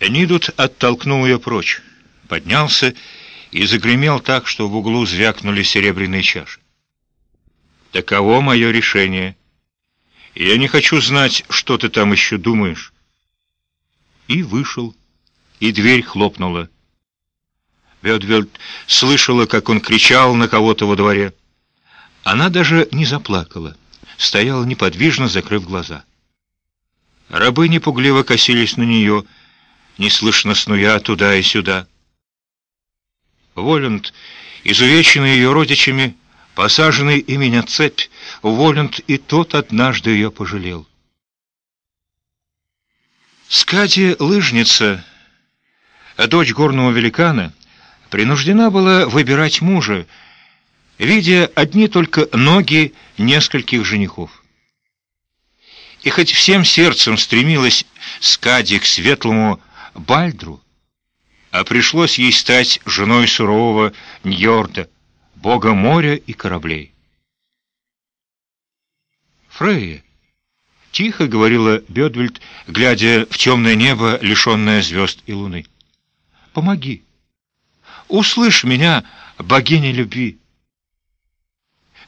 Нидут оттолкнул ее прочь, поднялся и загремел так, что в углу звякнули серебряные чаши. «Таково мое решение. Я не хочу знать, что ты там еще думаешь». И вышел, и дверь хлопнула. Бедвельд слышала, как он кричал на кого-то во дворе. Она даже не заплакала, стояла неподвижно, закрыв глаза. Рабы непугливо косились на нее, неслышно снуя туда и сюда. Воланд, изувеченный ее родичами, посаженный ими на цепь, Воланд и тот однажды ее пожалел. Скати лыжница, дочь горного великана, принуждена была выбирать мужа, видя одни только ноги нескольких женихов. И хоть всем сердцем стремилась Скади к светлому Бальдру, а пришлось ей стать женой сурового Ньорда, бога моря и кораблей. Фрейя, тихо говорила Бедвельд, глядя в темное небо, лишенное звезд и луны. Помоги. Услышь меня, богиня любви.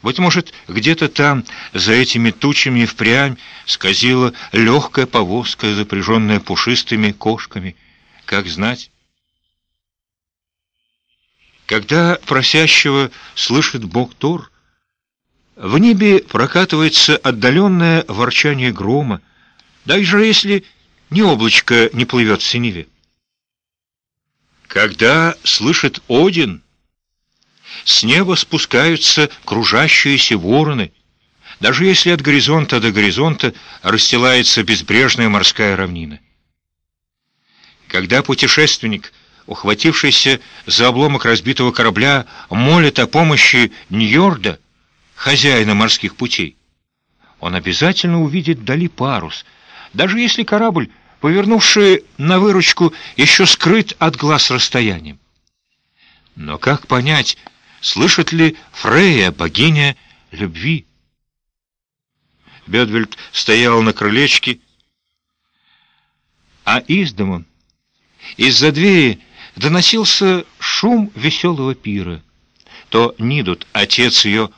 Быть может, где-то там, за этими тучами впрямь, скользила легкая повозка, запряженная пушистыми кошками. Как знать? Когда просящего слышит Бог Тор, в небе прокатывается отдаленное ворчание грома, даже если ни облачко не плывет в синеве. Когда слышит Один, с неба спускаются кружащиеся вороны, даже если от горизонта до горизонта расстилается безбрежная морская равнина. Когда путешественник, ухватившийся за обломок разбитого корабля, молит о помощи Ньорда, хозяина морских путей, он обязательно увидит вдали парус, даже если корабль повернувший на выручку, еще скрыт от глаз расстоянием. Но как понять, слышит ли Фрея, богиня любви? Бедвельд стоял на крылечке, а из дома, из-за двери, доносился шум веселого пира. То Нидут, отец ее,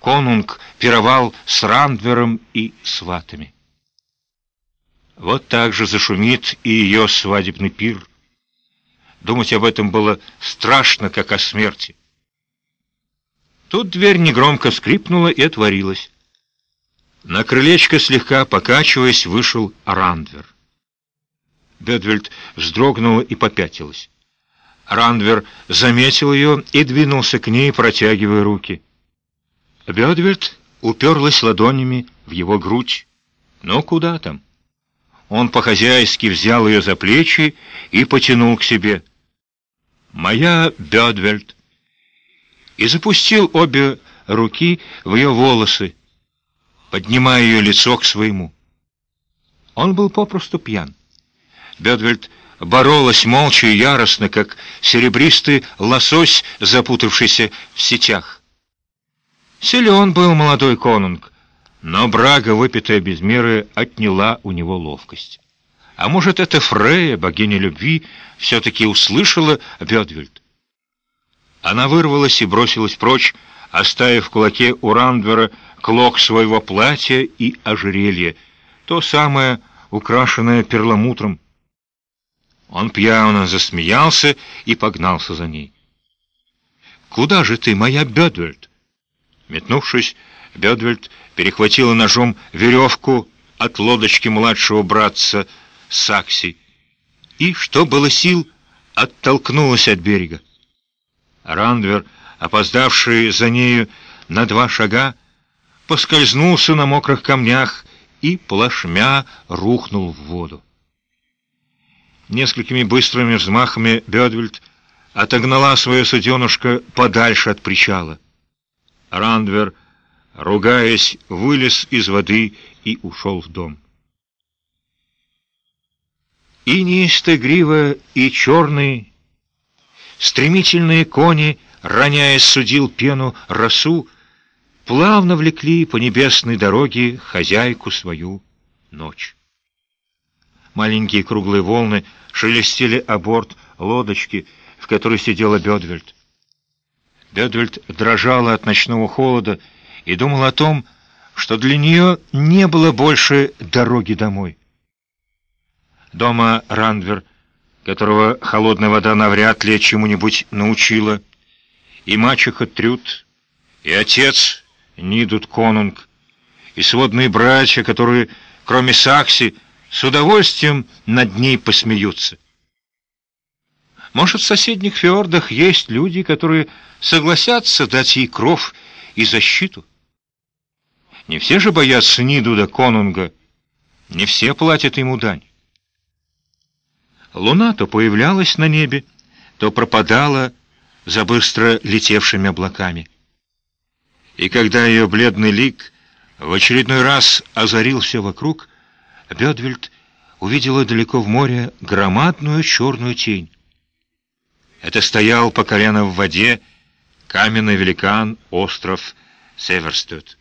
конунг, пировал с Рандвером и сватами. Вот так же зашумит и ее свадебный пир. Думать об этом было страшно, как о смерти. Тут дверь негромко скрипнула и отворилась. На крылечко, слегка покачиваясь, вышел Рандвер. Бедвельд вздрогнула и попятилась. Рандвер заметил ее и двинулся к ней, протягивая руки. Бедвельд уперлась ладонями в его грудь. Ну, куда там? Он по-хозяйски взял ее за плечи и потянул к себе. «Моя Бедвельд!» И запустил обе руки в ее волосы, поднимая ее лицо к своему. Он был попросту пьян. Бедвельд боролась молча и яростно, как серебристый лосось, запутавшийся в сетях. Силен был молодой конунг, но брага, выпитая без меры, отняла у него ловкость. А может, это Фрея, богиня любви, все-таки услышала Бедвельд? Она вырвалась и бросилась прочь, оставив в кулаке у Рандвера клок своего платья и ожерелья, то самое, украшенное перламутром. Он пьяно засмеялся и погнался за ней. «Куда же ты, моя Бедвельд?» Метнувшись, Бедвельд перехватила ножом веревку от лодочки младшего братца Сакси и, что было сил, оттолкнулась от берега. Рандвер, опоздавший за нею на два шага, поскользнулся на мокрых камнях и плашмя рухнул в воду. Несколькими быстрыми взмахами Бедвельд отогнала свое суденушка подальше от причала. Рандвер — ругаясь, вылез из воды и ушел в дом. И неистогриво, и черный, стремительные кони, роняя судил пену росу, плавно влекли по небесной дороге хозяйку свою ночь. Маленькие круглые волны шелестели о борт лодочки, в которой сидела Бедвельд. Бедвельд дрожала от ночного холода и думала о том, что для нее не было больше дороги домой. Дома Рандвер, которого холодная вода навряд ли чему-нибудь научила, и мачеха Трюд, и отец Нидут Конунг, и сводные братья, которые, кроме Сакси, с удовольствием над ней посмеются. Может, в соседних фьордах есть люди, которые согласятся дать ей кров и защиту? Не все же боятся Нидуда Конунга, не все платят ему дань. Луна то появлялась на небе, то пропадала за быстро летевшими облаками. И когда ее бледный лик в очередной раз озарил все вокруг, Бедвельд увидела далеко в море громадную черную тень. Это стоял по колено в воде каменный великан остров Северстед.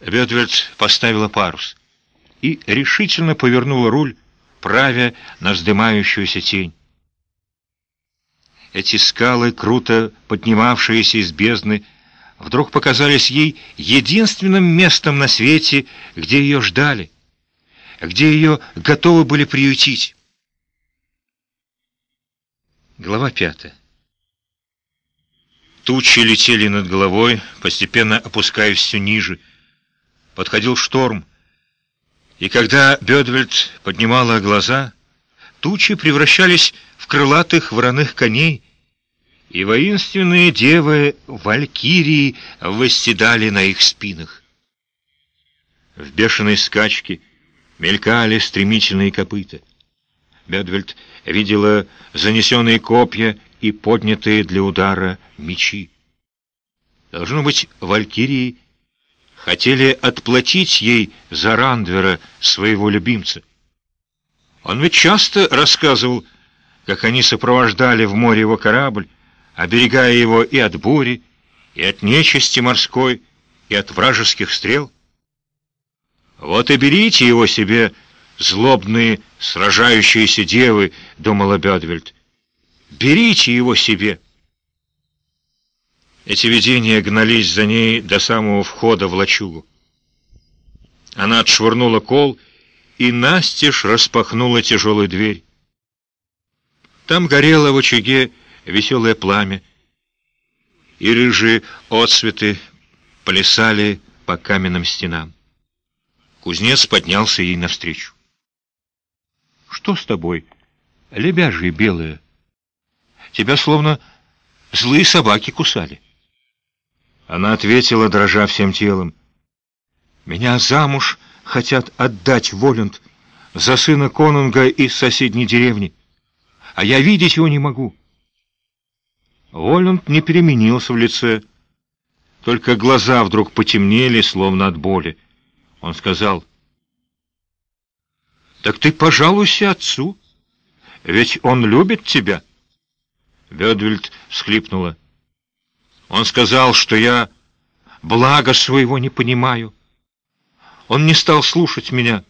Бедвельд поставила парус и решительно повернула руль, правя на вздымающуюся тень. Эти скалы, круто поднимавшиеся из бездны, вдруг показались ей единственным местом на свете, где ее ждали, где ее готовы были приютить. Глава пятая. Тучи летели над головой, постепенно опускаясь все ниже. Подходил шторм, и когда Бедвельд поднимала глаза, тучи превращались в крылатых вороных коней, и воинственные девы валькирии восседали на их спинах. В бешеной скачке мелькали стремительные копыта. Бедвельд видела занесенные копья и поднятые для удара мечи. Должно быть, валькирии хотели отплатить ей за Рандвера, своего любимца. Он ведь часто рассказывал, как они сопровождали в море его корабль, оберегая его и от бури, и от нечисти морской, и от вражеских стрел. Вот и берите его себе, злобные, сражающиеся девы, думала Бедвельд. Берите его себе. Эти видения гнались за ней до самого входа в лачугу. Она отшвырнула кол и настежь распахнула тяжелую дверь. Там горело в очаге веселое пламя, и рыжие отсветы плясали по каменным стенам. Кузнец поднялся ей навстречу. «Что с тобой, лебяжье белое? Тебя словно злые собаки кусали». Она ответила, дрожа всем телом. «Меня замуж хотят отдать Волюнд за сына конунга из соседней деревни, а я видеть его не могу». Воланд не переменился в лице, только глаза вдруг потемнели, словно от боли. Он сказал, «Так ты пожалуйся отцу, ведь он любит тебя». Бедвельд всхлипнула. «Он сказал, что я блага своего не понимаю. Он не стал слушать меня».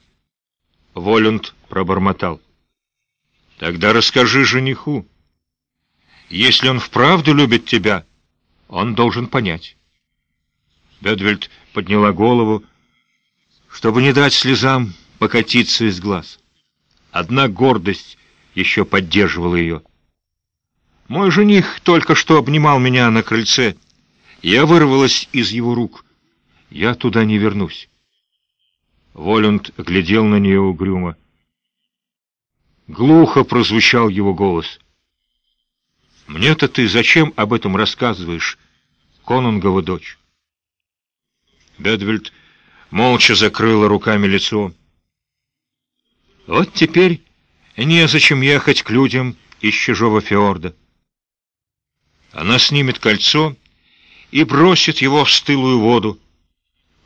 Волюнд пробормотал. «Тогда расскажи жениху». Если он вправду любит тебя, он должен понять. Бедвельд подняла голову, чтобы не дать слезам покатиться из глаз. Одна гордость еще поддерживала ее. Мой жених только что обнимал меня на крыльце. Я вырвалась из его рук. Я туда не вернусь. Волюнд глядел на нее угрюмо. Глухо прозвучал его голос — мне-то ты зачем об этом рассказываешь, Конунгова дочь? Бедвельд молча закрыла руками лицо. Вот теперь незачем ехать к людям из чужого фьорда. Она снимет кольцо и бросит его в стылую воду,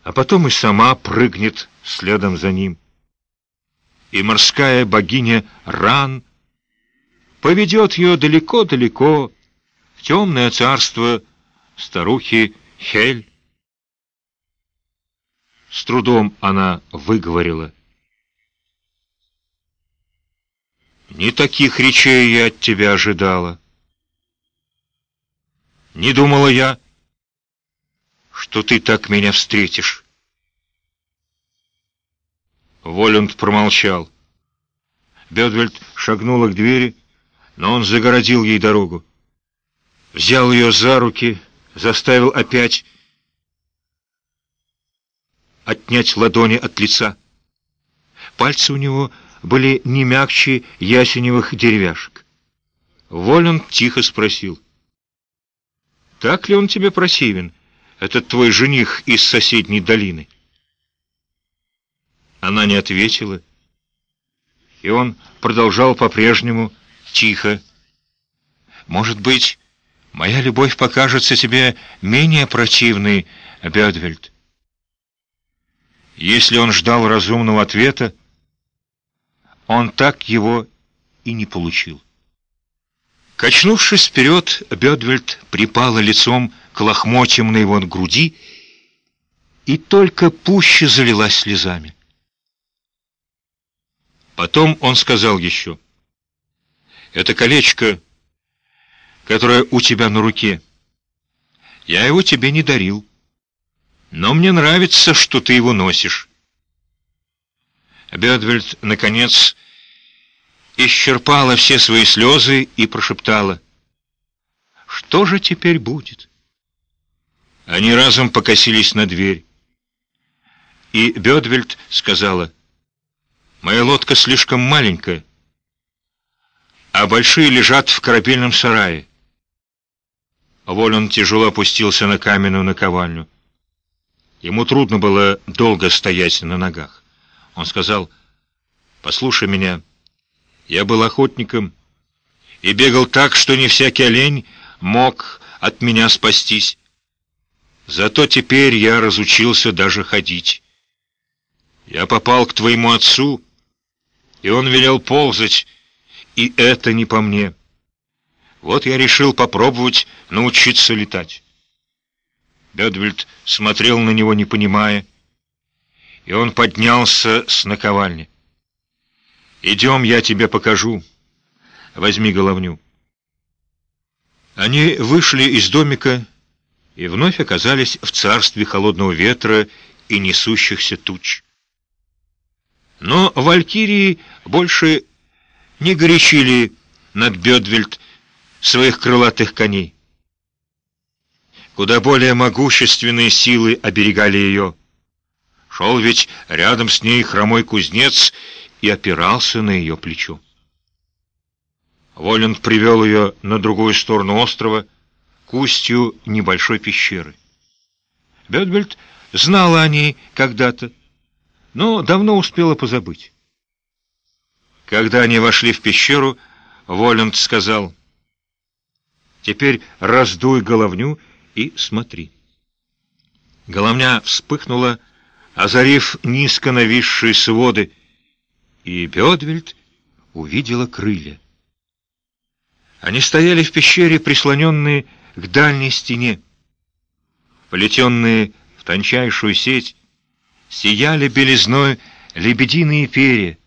а потом и сама прыгнет следом за ним. И морская богиня Ран — поведет ее далеко-далеко в темное царство старухи Хель. С трудом она выговорила. Не таких речей я от тебя ожидала. Не думала я, что ты так меня встретишь. Волюнд промолчал. Бедвельд шагнула к двери, но он загородил ей дорогу. Взял ее за руки, заставил опять отнять ладони от лица. Пальцы у него были не мягче ясеневых деревяшек. Волюнд тихо спросил. «Так ли он тебе противен, этот твой жених из соседней долины?» Она не ответила, и он продолжал по-прежнему тихо. «Может быть, моя любовь покажется тебе менее противной, Бедвельд?» Если он ждал разумного ответа, он так его и не получил. Качнувшись вперед, Бедвельд припала лицом к лохмотьям на его груди и только пуще залилась слезами. Потом он сказал еще, «Это колечко, которое у тебя на руке. Я его тебе не дарил, но мне нравится, что ты его носишь». Бедвельд, наконец, исчерпала все свои слезы и прошептала, «Что же теперь будет?» Они разом покосились на дверь. И Бедвельд сказала, Моя лодка слишком маленькая, а большие лежат в корабельном сарае. Волан тяжело опустился на каменную наковальню. Ему трудно было долго стоять на ногах. Он сказал, «Послушай меня, я был охотником и бегал так, что не всякий олень мог от меня спастись. Зато теперь я разучился даже ходить. Я попал к твоему отцу, и он велел ползать, и это не по мне. Вот я решил попробовать научиться летать. Бедвельд смотрел на него, не понимая, и он поднялся с наковальни. «Идем, я тебе покажу. Возьми головню». Они вышли из домика и вновь оказались в царстве холодного ветра и несущихся туч. Но валькирии больше не горячили над Бедвельд своих крылатых коней. Куда более могущественные силы оберегали ее. Шел ведь рядом с ней хромой кузнец и опирался на ее плечо. Воланд привел ее на другую сторону острова, к устью небольшой пещеры. Бедвельд знала о ней когда-то, но давно успела позабыть. Когда они вошли в пещеру, Воланд сказал, «Теперь раздуй головню и смотри». Головня вспыхнула, озарив низко нависшие своды, и Бедвельд увидела крылья. Они стояли в пещере, прислоненные к дальней стене, плетенные в тончайшую сеть, сияли белизной лебединые перья.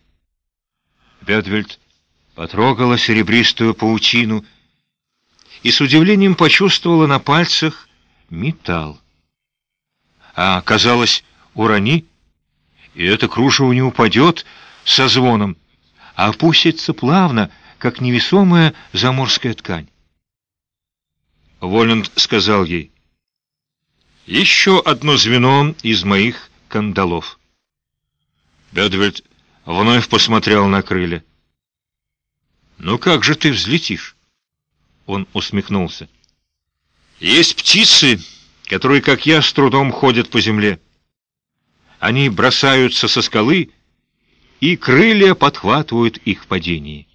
Бедвельд потрогала серебристую паутину и с удивлением почувствовала на пальцах металл. А казалось, урони, и это кружево не упадет со звоном, а опустится плавно, как невесомая заморская ткань. Воланд сказал ей, «Еще одно звено из моих кандалов. Бедвельд вновь посмотрел на крылья. «Ну как же ты взлетишь?» Он усмехнулся. «Есть птицы, которые, как я, с трудом ходят по земле. Они бросаются со скалы, и крылья подхватывают их в падении».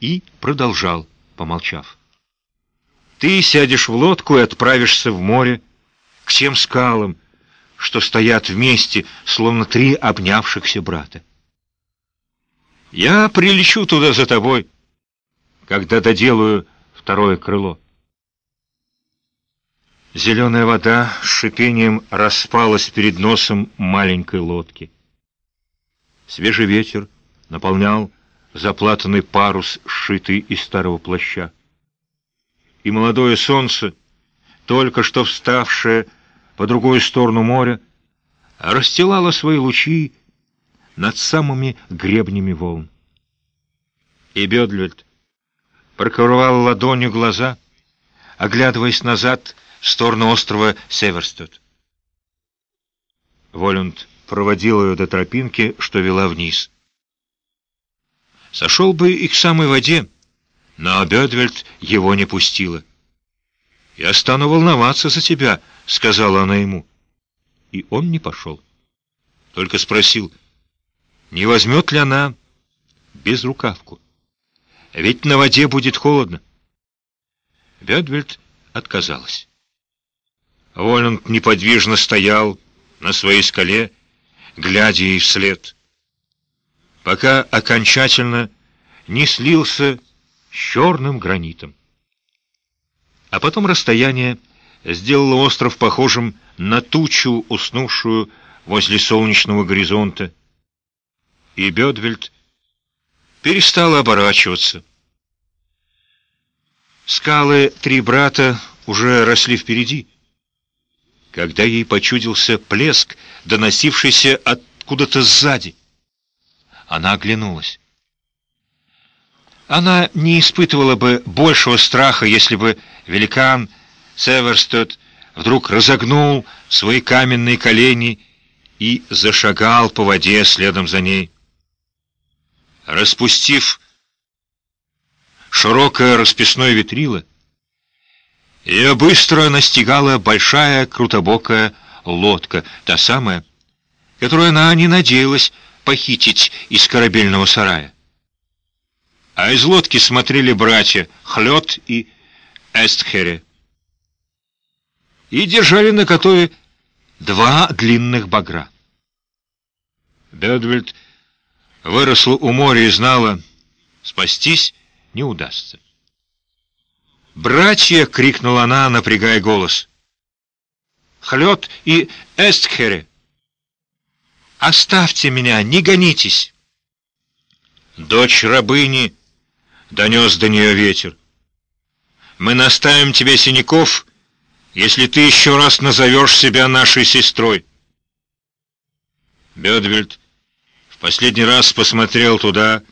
И продолжал, помолчав. «Ты сядешь в лодку и отправишься в море, к тем скалам, что стоят вместе, словно три обнявшихся брата. Я прилечу туда за тобой, когда доделаю второе крыло. Зеленая вода с шипением распалась перед носом маленькой лодки. Свежий ветер наполнял заплатанный парус, сшитый из старого плаща. И молодое солнце, только что вставшее по другую сторону моря, расстилало свои лучи над самыми гребнями волн. И Бедлюльд прокрывал ладонью глаза, оглядываясь назад в сторону острова Северстед. Волюнд проводил ее до тропинки, что вела вниз. Сошел бы и к самой воде, но Бедвельд его не пустила. «Я стану волноваться за тебя», — сказала она ему. И он не пошел. Только спросил, не возьмет ли она безрукавку. Ведь на воде будет холодно. Бедвельд отказалась. Воланд неподвижно стоял на своей скале, глядя ей вслед, пока окончательно не слился с черным гранитом. А потом расстояние сделало остров похожим на тучу, уснувшую возле солнечного горизонта, и Бедвельд перестала оборачиваться. Скалы «Три брата» уже росли впереди, когда ей почудился плеск, доносившийся откуда-то сзади. Она оглянулась. Она не испытывала бы большего страха, если бы великан Северстед вдруг разогнул свои каменные колени и зашагал по воде следом за ней. Распустив широкое расписное ветрило, ее быстро настигала большая крутобокая лодка, та самая, которую она не надеялась похитить из корабельного сарая. А из лодки смотрели братья Хлёд и Эстхере и держали на готове два длинных багра. Бедвельд выросла у моря и знала, спастись не удастся. «Братья!» — крикнула она, напрягая голос. «Хлёд и Эстхере! Оставьте меня, не гонитесь!» «Дочь рабыни!» — донес до нее ветер. «Мы наставим тебе синяков, если ты еще раз назовешь себя нашей сестрой». Бедвельд в последний раз посмотрел туда,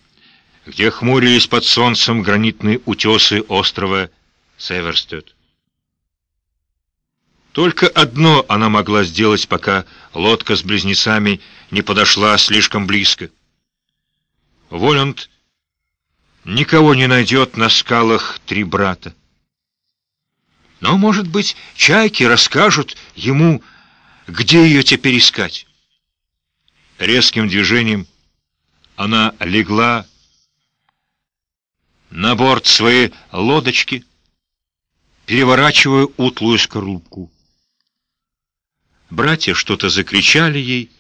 где хмурились под солнцем гранитные утесы острова Северстед. Только одно она могла сделать, пока лодка с близнецами не подошла слишком близко. Воланд никого не найдет на скалах три брата. Но, может быть, чайки расскажут ему, где ее теперь искать. Резким движением она легла на борт своей лодочки, переворачивая утлую скорлупку. Братья что-то закричали ей,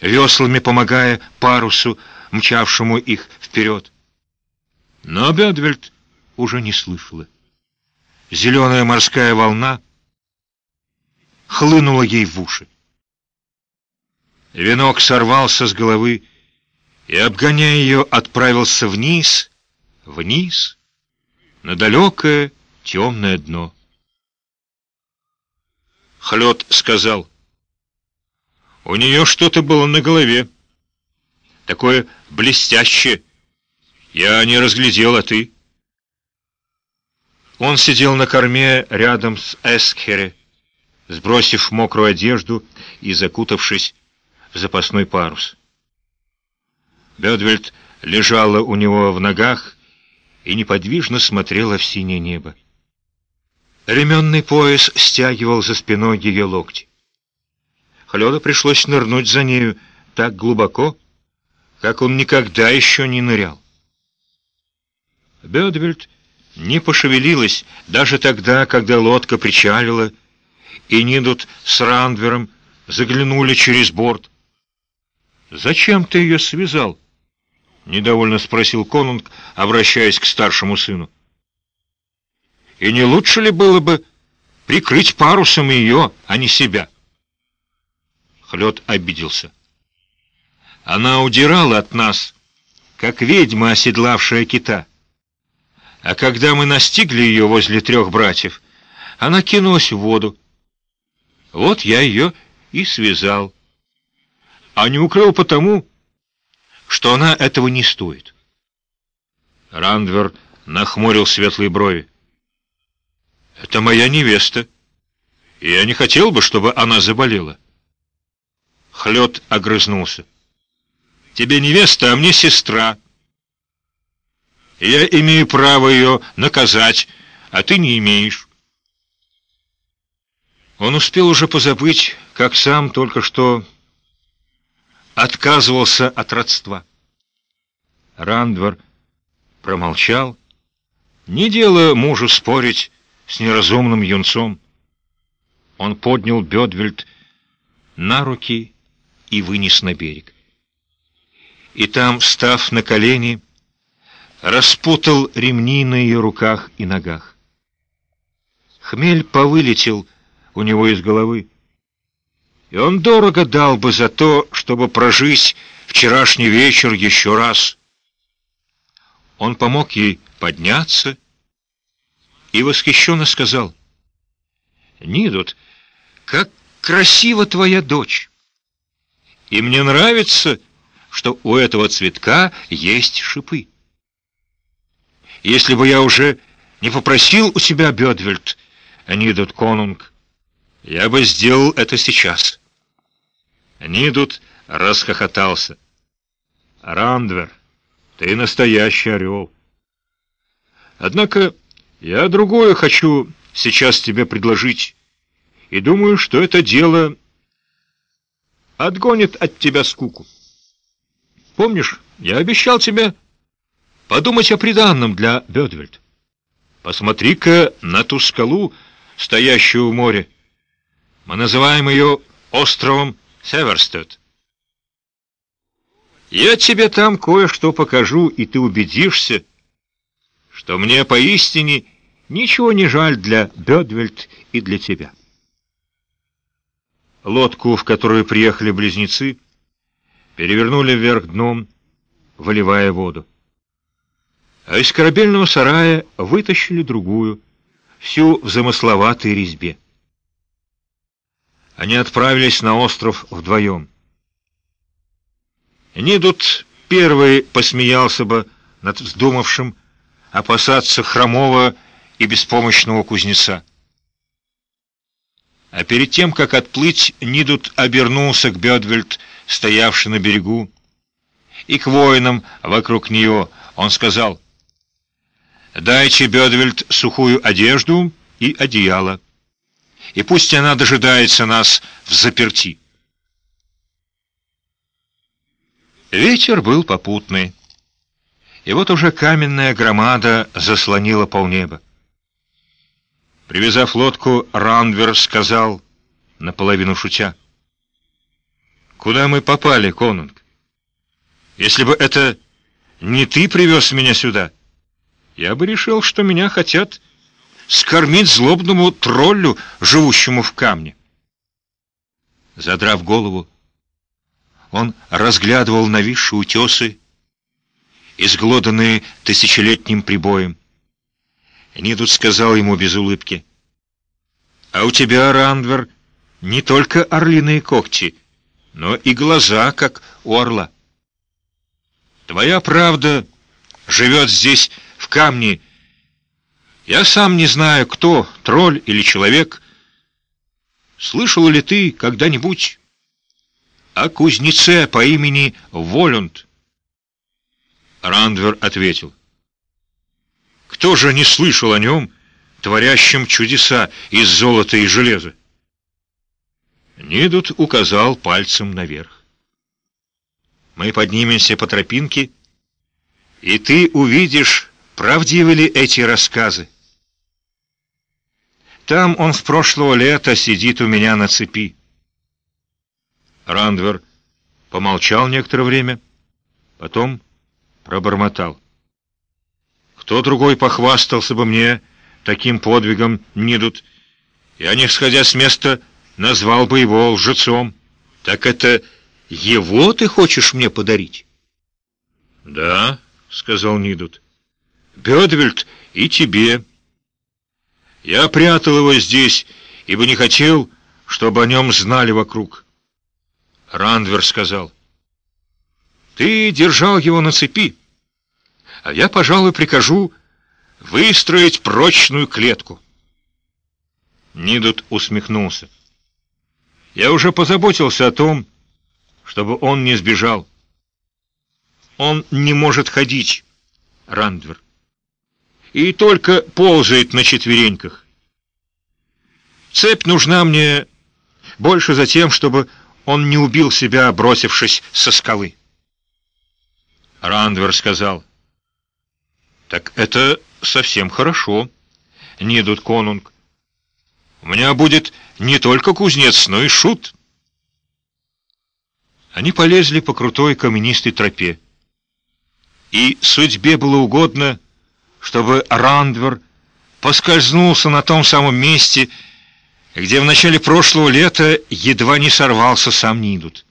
веслами помогая парусу, мчавшему их вперед. Но Бедвельд уже не слышала. Зеленая морская волна хлынула ей в уши. Венок сорвался с головы и, обгоняя ее, отправился вниз, вниз, на далекое темное дно. Хлёд сказал, «У нее что-то было на голове, такое блестящее. Я не разглядел, а ты?» Он сидел на корме рядом с Эскхере, сбросив мокрую одежду и закутавшись в запасной парус. Бедвельд лежала у него в ногах и неподвижно смотрела в синее небо. Ременный пояс стягивал за спиной ее локти. Хлёда пришлось нырнуть за нею так глубоко, как он никогда еще не нырял. Бедвельд не пошевелилась даже тогда, когда лодка причалила, и Нидут с Рандвером заглянули через борт. «Зачем ты ее связал?» — недовольно спросил Конунг, обращаясь к старшему сыну. «И не лучше ли было бы прикрыть парусом ее, а не себя?» Хлёд обиделся. «Она удирала от нас, как ведьма, оседлавшая кита. А когда мы настигли ее возле трех братьев, она кинулась в воду. Вот я ее и связал. А не укрыл потому, что она этого не стоит. Рандвер нахмурил светлые брови. «Это моя невеста, и я не хотел бы, чтобы она заболела». Хлёд огрызнулся. «Тебе невеста, а мне сестра. Я имею право ее наказать, а ты не имеешь». Он успел уже позабыть, как сам только что отказывался от родства. Рандвар промолчал, не дело мужу спорить с неразумным юнцом. Он поднял Бедвельд на руки и вынес на берег. И там, став на колени, распутал ремни на ее руках и ногах. Хмель повылетел, у него из головы. И он дорого дал бы за то, чтобы прожить вчерашний вечер еще раз. Он помог ей подняться и восхищенно сказал, «Нидут, как красива твоя дочь! И мне нравится, что у этого цветка есть шипы. Если бы я уже не попросил у себя Бедвельд, Нидут Конунг, я бы сделал это сейчас. Нидут расхохотался. Рандвер, ты настоящий орел. Однако я другое хочу сейчас тебе предложить, и думаю, что это дело отгонит от тебя скуку. Помнишь, я обещал тебе подумать о приданном для Бедвельд. Посмотри-ка на ту скалу, стоящую у моря. Мы называем ее островом Северстед. Я тебе там кое-что покажу, и ты убедишься, что мне поистине ничего не жаль для Бедвельд и для тебя. Лодку, в которую приехали близнецы, перевернули вверх дном, выливая воду. А из корабельного сарая вытащили другую, всю в замысловатой резьбе. Они отправились на остров вдвоем. Нидут первый посмеялся бы над вздумавшим опасаться хромого и беспомощного кузнеца. А перед тем, как отплыть, Нидут обернулся к Бедвельд, стоявший на берегу, и к воинам вокруг нее он сказал, «Дайте Бедвельд сухую одежду и одеяло» и пусть она дожидается нас в заперти. Ветер был попутный, и вот уже каменная громада заслонила полнеба. Привязав лодку, Рандвер сказал, наполовину шутя, «Куда мы попали, конунг? Если бы это не ты привез меня сюда, я бы решил, что меня хотят скормить злобному троллю, живущему в камне. Задрав голову, он разглядывал нависшие утесы, изглоданные тысячелетним прибоем. Нидут сказал ему без улыбки, «А у тебя, Рандвер, не только орлиные когти, но и глаза, как у орла. Твоя правда живет здесь, в камне, я сам не знаю, кто, тролль или человек. Слышал ли ты когда-нибудь о кузнеце по имени Волюнд? Рандвер ответил. Кто же не слышал о нем, творящем чудеса из золота и железа? Нидут указал пальцем наверх. Мы поднимемся по тропинке, и ты увидишь, правдивы ли эти рассказы. Там он с прошлого лета сидит у меня на цепи. Рандвер помолчал некоторое время, потом пробормотал. Кто другой похвастался бы мне таким подвигом, Нидут? Я, не сходя с места, назвал бы его лжецом. Так это его ты хочешь мне подарить? «Да», — сказал Нидут. «Бедвельд и тебе. Я прятал его здесь, ибо не хотел, чтобы о нем знали вокруг». Рандвер сказал. «Ты держал его на цепи, а я, пожалуй, прикажу выстроить прочную клетку». Нидут усмехнулся. «Я уже позаботился о том, чтобы он не сбежал. Он не может ходить, Рандвер, и только ползает на четвереньках. Цепь нужна мне больше за тем, чтобы он не убил себя, бросившись со скалы. Рандвер сказал, «Так это совсем хорошо, Нидут Конунг. У меня будет не только кузнец, но и шут». Они полезли по крутой каменистой тропе. И судьбе было угодно, чтобы Рандвер поскользнулся на том самом месте, где в начале прошлого лета едва не сорвался сам Нидут.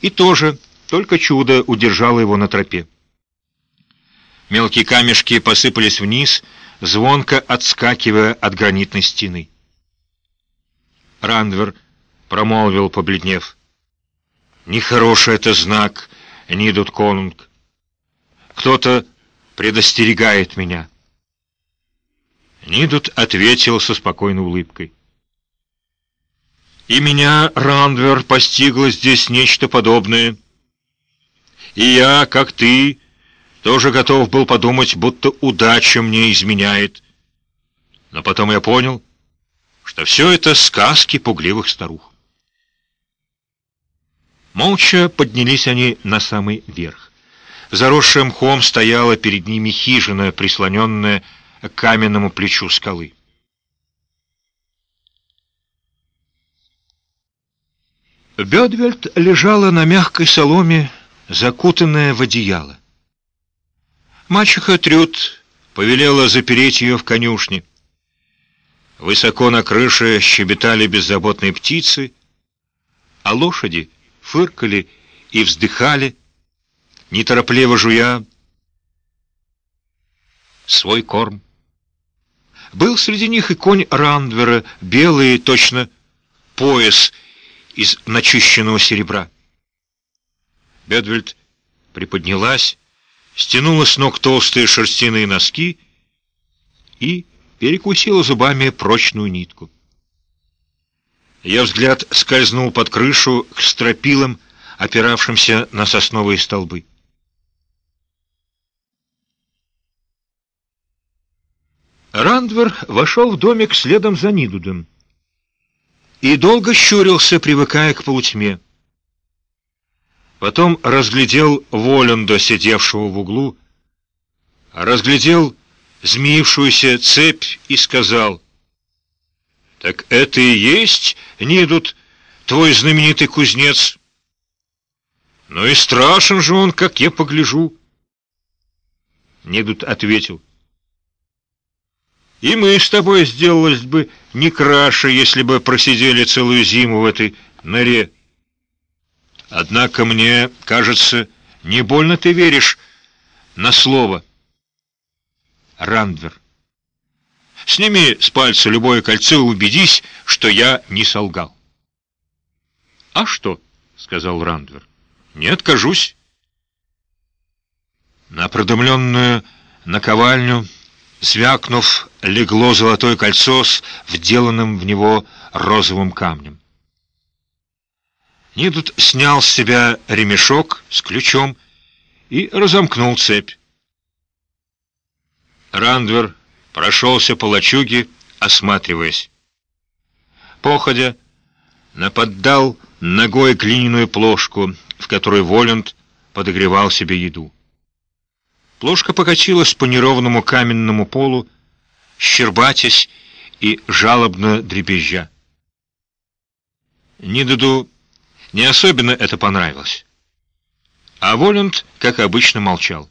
И тоже только чудо удержало его на тропе. Мелкие камешки посыпались вниз, звонко отскакивая от гранитной стены. Рандвер промолвил, побледнев. «Нехороший это знак, Нидут Конунг. Кто-то предостерегает меня». Нидут ответил со спокойной улыбкой. «И меня, Рандвер, постигло здесь нечто подобное. И я, как ты, тоже готов был подумать, будто удача мне изменяет. Но потом я понял, что все это сказки пугливых старух. Молча поднялись они на самый верх. Заросшая мхом стояла перед ними хижина, прислоненная к каменному плечу скалы. Бедвельд лежала на мягкой соломе, закутанная в одеяло. Мачеха Трюд повелела запереть ее в конюшне. Высоко на крыше щебетали беззаботные птицы, а лошади — фыркали и вздыхали, неторопливо жуя свой корм. Был среди них и конь Рандвера, белый, точно пояс из начищенного серебра. Бедвельд приподнялась, стянула с ног толстые шерстяные носки и перекусила зубами прочную нитку. Ее взгляд скользнул под крышу к стропилам, опиравшимся на сосновые столбы. Рандвер вошел в домик следом за Нидудом и долго щурился, привыкая к полутьме. Потом разглядел Воланда, сидевшего в углу, разглядел змеившуюся цепь и сказал — так это и есть, Нидут, твой знаменитый кузнец? Ну и страшен же он, как я погляжу. Нидут ответил. И мы с тобой сделалось бы не краше, если бы просидели целую зиму в этой норе. Однако мне кажется, не больно ты веришь на слово. Рандвер. Сними с пальца любое кольцо и убедись, что я не солгал. — А что? — сказал Рандвер. — Не откажусь. На продымленную наковальню, звякнув, легло золотое кольцо с вделанным в него розовым камнем. Нидут снял с себя ремешок с ключом и разомкнул цепь. Рандвер прошелся по лачуге, осматриваясь. Походя, наподдал ногой глиняную плошку, в которой Воланд подогревал себе еду. Плошка покатилась по неровному каменному полу, щербатясь и жалобно дребезжа. Нидуду не особенно это понравилось. А Воланд, как обычно, молчал.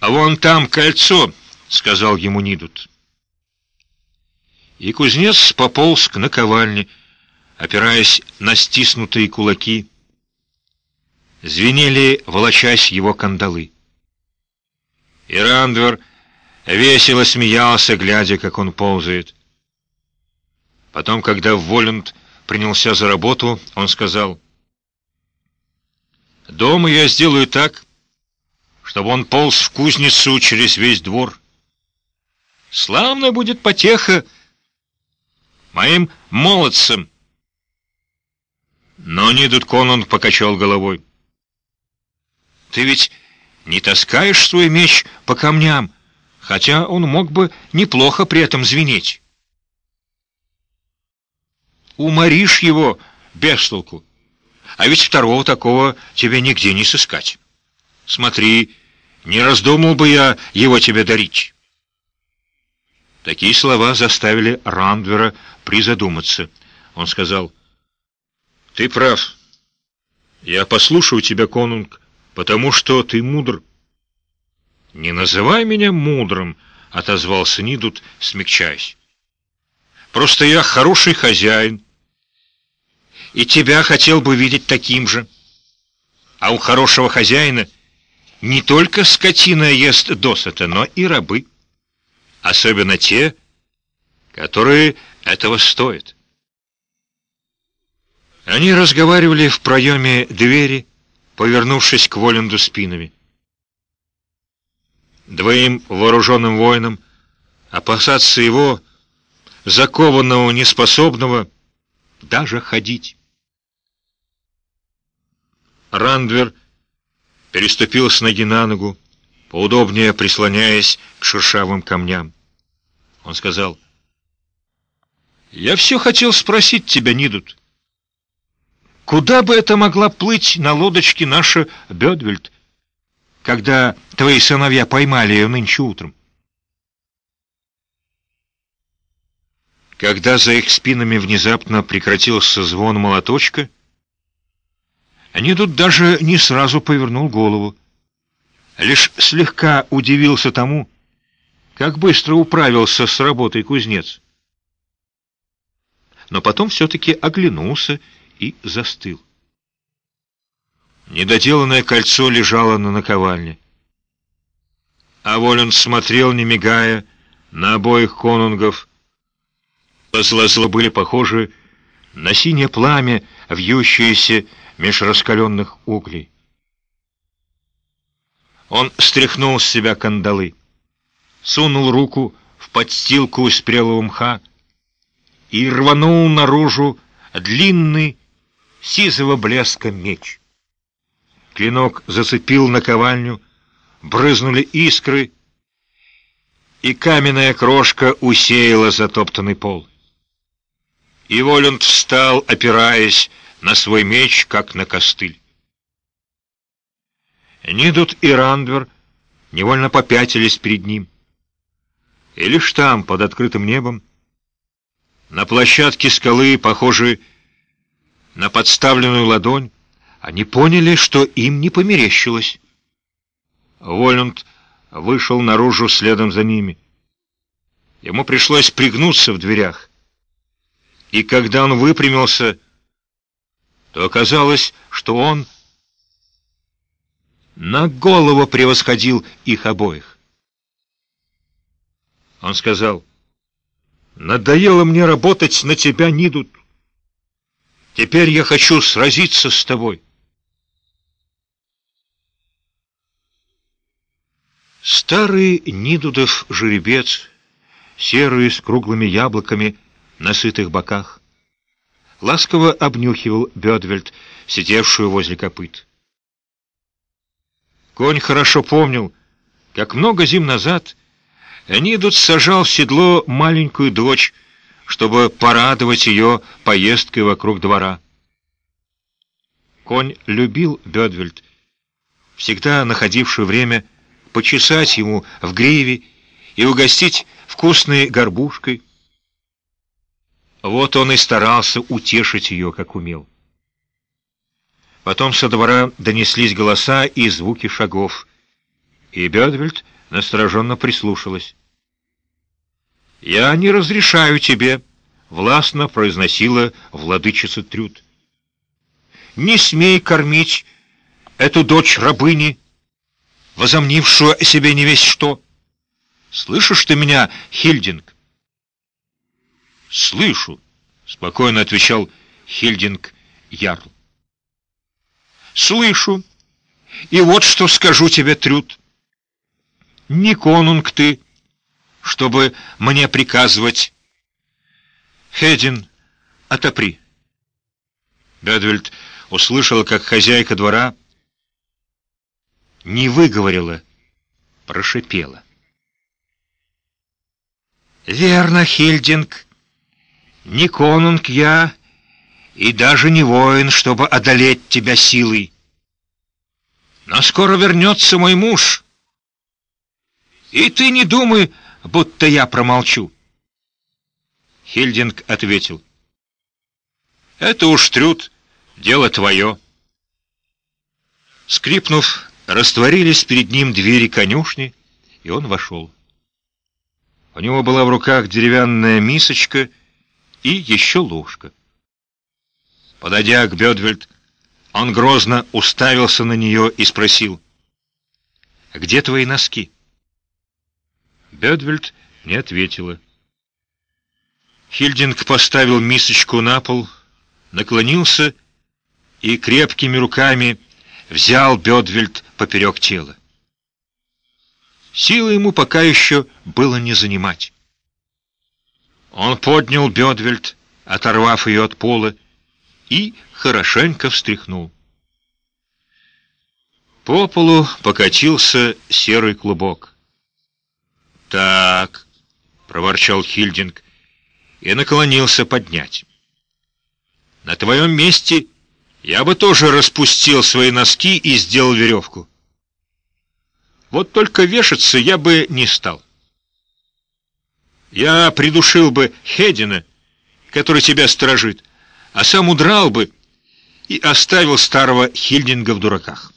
«А вон там кольцо», — сказал ему Нидут. И кузнец пополз к наковальне, опираясь на стиснутые кулаки, звенели, волочась его кандалы. И Рандвер весело смеялся, глядя, как он ползает. Потом, когда Воланд принялся за работу, он сказал, «Дома я сделаю так, чтобы он полз в кузницу через весь двор. Славная будет потеха моим молодцам». Но Нидут Конан покачал головой. «Ты ведь не таскаешь свой меч по камням, хотя он мог бы неплохо при этом звенеть. Уморишь его без толку, а ведь второго такого тебе нигде не сыскать. Смотри, не раздумал бы я его тебе дарить». Такие слова заставили Рандвера призадуматься. Он сказал, «Ты прав. Я послушаю тебя, конунг, потому что ты мудр». «Не называй меня мудрым», — отозвался Нидут, смягчаясь. «Просто я хороший хозяин, и тебя хотел бы видеть таким же. А у хорошего хозяина не только скотина ест досыта, но и рабы, особенно те, которые этого стоят». Они разговаривали в проеме двери, повернувшись к Воланду спинами. Двоим вооруженным воинам опасаться его, закованного, неспособного даже ходить. Рандвер переступил с ноги на ногу, поудобнее прислоняясь к шершавым камням. Он сказал, «Я все хотел спросить тебя, Нидут. Куда бы это могла плыть на лодочке наша Бедвельд, когда твои сыновья поймали ее нынче утром? Когда за их спинами внезапно прекратился звон молоточка, они тут даже не сразу повернул голову, лишь слегка удивился тому, как быстро управился с работой кузнец. Но потом все-таки оглянулся и застыл. Недоделанное кольцо лежало на наковальне. А Волин смотрел, не мигая, на обоих конунгов. Глаза были похожи на синее пламя, вьющееся меж раскаленных углей. Он стряхнул с себя кандалы, сунул руку в подстилку из прелого мха и рванул наружу длинный сизого блеска меч. Клинок зацепил наковальню, брызнули искры, и каменная крошка усеяла затоптанный пол. И Волюнд встал, опираясь на свой меч, как на костыль. Нидут и Рандвер невольно попятились перед ним. И лишь там, под открытым небом, на площадке скалы, похожей на подставленную ладонь, они поняли, что им не померещилось. Воланд вышел наружу следом за ними. Ему пришлось пригнуться в дверях. И когда он выпрямился, то оказалось, что он на голову превосходил их обоих. Он сказал, «Надоело мне работать на тебя, Нидут. Теперь я хочу сразиться с тобой. Старый Нидудов жеребец, серый с круглыми яблоками на сытых боках, ласково обнюхивал Бедвельд, сидевшую возле копыт. Конь хорошо помнил, как много зим назад Нидуд сажал в седло маленькую дочь, чтобы порадовать ее поездкой вокруг двора. Конь любил Бедвельд, всегда находивший время почесать ему в гриве и угостить вкусной горбушкой. Вот он и старался утешить ее, как умел. Потом со двора донеслись голоса и звуки шагов, и Бедвельд настороженно прислушалась. «Я не разрешаю тебе», — властно произносила владычица Трюд. «Не смей кормить эту дочь рабыни, возомнившую о себе не весь что. Слышишь ты меня, Хильдинг? Слышу, спокойно отвечал Хильдинг Ярл. Слышу. И вот что скажу тебе, Трюд. Не конунг ты, чтобы мне приказывать. Хедин, отопри. Бедвельд услышала, как хозяйка двора не выговорила, прошипела. «Верно, Хильдинг, не конунг я и даже не воин, чтобы одолеть тебя силой. Но скоро вернется мой муж, и ты не думай, будто я промолчу». Хильдинг ответил. «Это уж, Трюд, дело твое». Скрипнув, растворились перед ним двери конюшни, и он вошел. У него была в руках деревянная мисочка и еще ложка. Подойдя к Бедвельд, он грозно уставился на нее и спросил, «Где твои носки?» Бедвельд не ответила. Хильдинг поставил мисочку на пол, наклонился и крепкими руками взял Бедвельд поперек тела. Силы ему пока еще было не занимать. Он поднял Бедвельд, оторвав ее от пола, и хорошенько встряхнул. По полу покатился серый клубок. «Так», — проворчал Хильдинг и наклонился поднять. «На твоем месте я бы тоже распустил свои носки и сделал веревку. Вот только вешаться я бы не стал. Я придушил бы Хедина, который тебя сторожит, а сам удрал бы и оставил старого Хильдинга в дураках.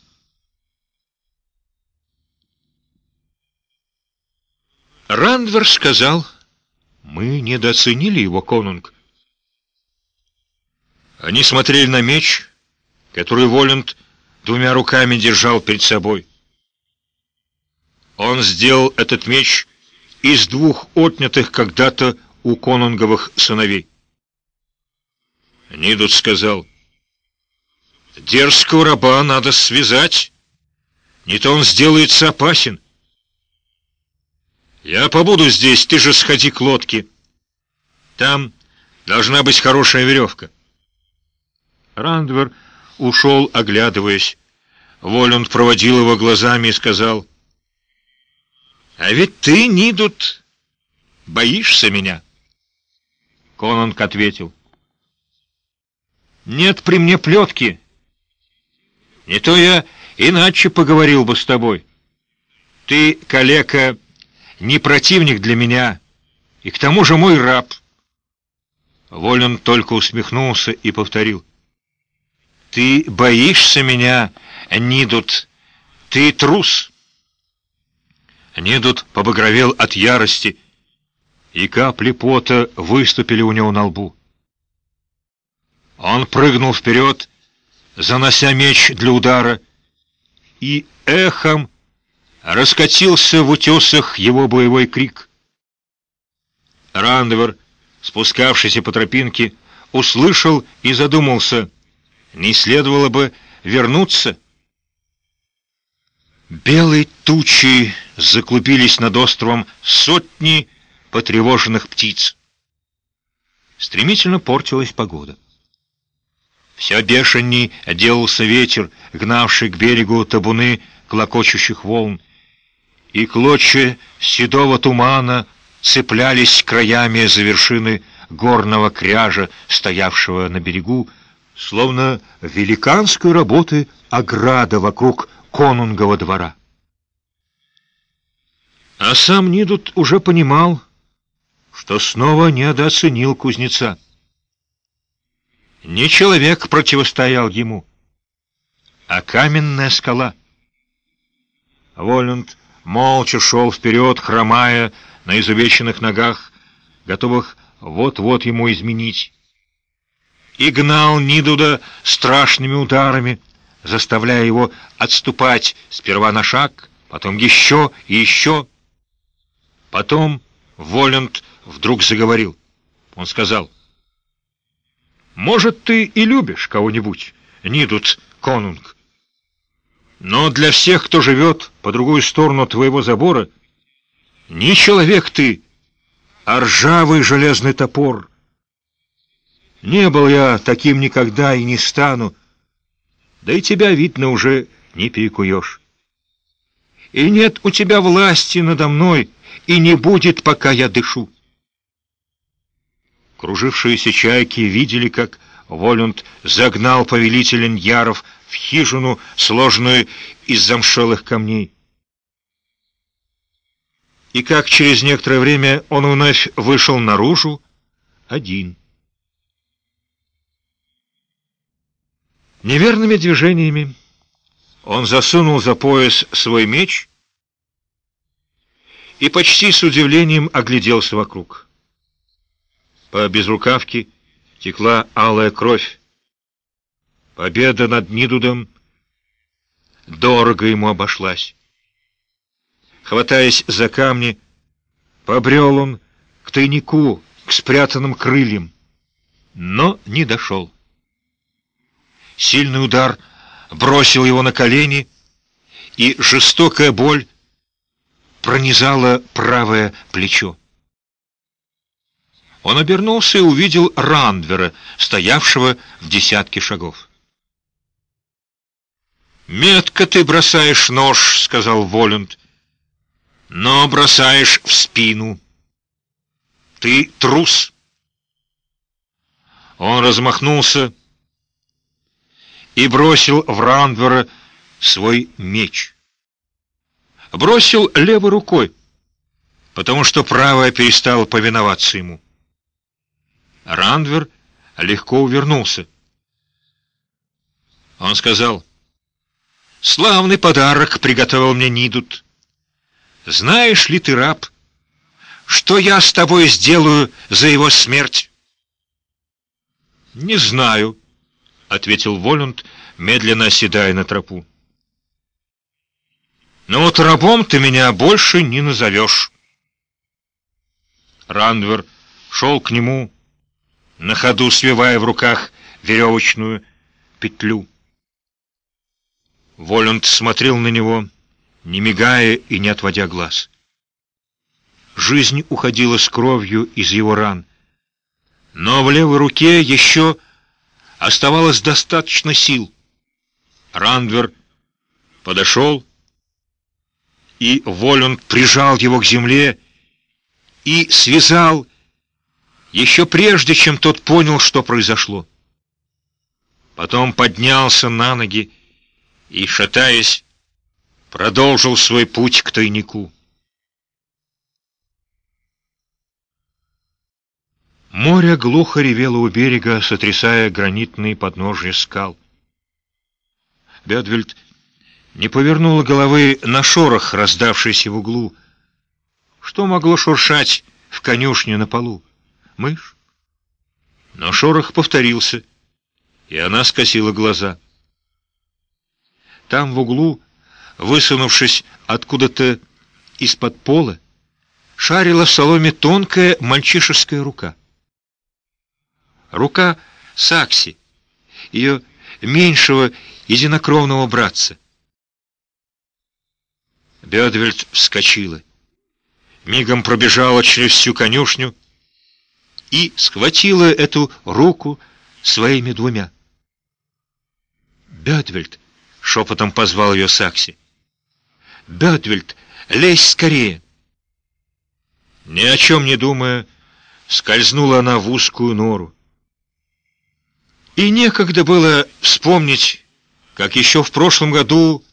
Рандвер сказал, мы недооценили его, конунг. Они смотрели на меч, который Воланд двумя руками держал перед собой. Он сделал этот меч из двух отнятых когда-то у конунговых сыновей. Нидут сказал, «Дерзкого раба надо связать, не то он сделается опасен. Я побуду здесь, ты же сходи к лодке. Там должна быть хорошая веревка». Рандвер ушел, оглядываясь. Воланд проводил его глазами и сказал, «А ведь ты, Нидут, боишься меня?» Конанг ответил, «Нет при мне плетки. Не то я иначе поговорил бы с тобой. Ты, калека, не противник для меня, и к тому же мой раб». Воланд только усмехнулся и повторил, ты боишься меня, Нидут? Ты трус!» Нидут побагровел от ярости, и капли пота выступили у него на лбу. Он прыгнул вперед, занося меч для удара, и эхом раскатился в утесах его боевой крик. Рандвер, спускавшийся по тропинке, услышал и задумался — не следовало бы вернуться? Белые тучи заклубились над островом сотни потревоженных птиц. Стремительно портилась погода. Все бешенней делался ветер, гнавший к берегу табуны клокочущих волн, и клочья седого тумана цеплялись краями за вершины горного кряжа, стоявшего на берегу, словно великанской работы ограда вокруг конунгового двора. А сам Нидут уже понимал, что снова недооценил кузнеца. Не человек противостоял ему, а каменная скала. Воланд молча шел вперед, хромая на изувеченных ногах, готовых вот-вот ему изменить и гнал Нидуда страшными ударами, заставляя его отступать сперва на шаг, потом еще и еще. Потом Воланд вдруг заговорил. Он сказал, «Может, ты и любишь кого-нибудь, Нидут Конунг, но для всех, кто живет по другую сторону твоего забора, не человек ты, а ржавый железный топор. Не был я таким никогда и не стану, да и тебя, видно, уже не перекуешь. И нет у тебя власти надо мной, и не будет, пока я дышу. Кружившиеся чайки видели, как Волюнд загнал повелителя Яров в хижину, сложенную из замшелых камней. И как через некоторое время он вновь вышел наружу один. Неверными движениями он засунул за пояс свой меч и почти с удивлением огляделся вокруг. По безрукавке текла алая кровь. Победа над Нидудом дорого ему обошлась. Хватаясь за камни, побрел он к тайнику, к спрятанным крыльям, но не дошел. Сильный удар бросил его на колени, и жестокая боль пронизала правое плечо. Он обернулся и увидел Рандвера, стоявшего в десятке шагов. «Метко ты бросаешь нож», — сказал Волюнд, — «но бросаешь в спину. Ты трус». Он размахнулся и бросил в Рандвера свой меч. Бросил левой рукой, потому что правая перестала повиноваться ему. Рандвер легко увернулся. Он сказал, «Славный подарок приготовил мне Нидут. Знаешь ли ты, раб, что я с тобой сделаю за его смерть?» «Не знаю», — ответил Волюнд, медленно оседая на тропу. «Но вот рабом ты меня больше не назовешь». Рандвер шел к нему, на ходу свивая в руках веревочную петлю. Волюнд смотрел на него, не мигая и не отводя глаз. Жизнь уходила с кровью из его ран, но в левой руке еще оставалось достаточно сил. Рандвер подошел, и Волюнд прижал его к земле и связал, еще прежде, чем тот понял, что произошло. Потом поднялся на ноги и, шатаясь, продолжил свой путь к тайнику. Море глухо ревело у берега, сотрясая гранитные подножья скал. Бедвельд не повернула головы на шорох, раздавшийся в углу. Что могло шуршать в конюшне на полу? Мышь? Но шорох повторился, и она скосила глаза. Там в углу, высунувшись откуда-то из-под пола, шарила в соломе тонкая мальчишеская рука рука Сакси, ее меньшего единокровного братца. Бедвельд вскочила, мигом пробежала через всю конюшню и схватила эту руку своими двумя. «Бедвельд!» — шепотом позвал ее Сакси. «Бедвельд, лезь скорее!» Ни о чем не думая, скользнула она в узкую нору. И некогда было вспомнить, как еще в прошлом году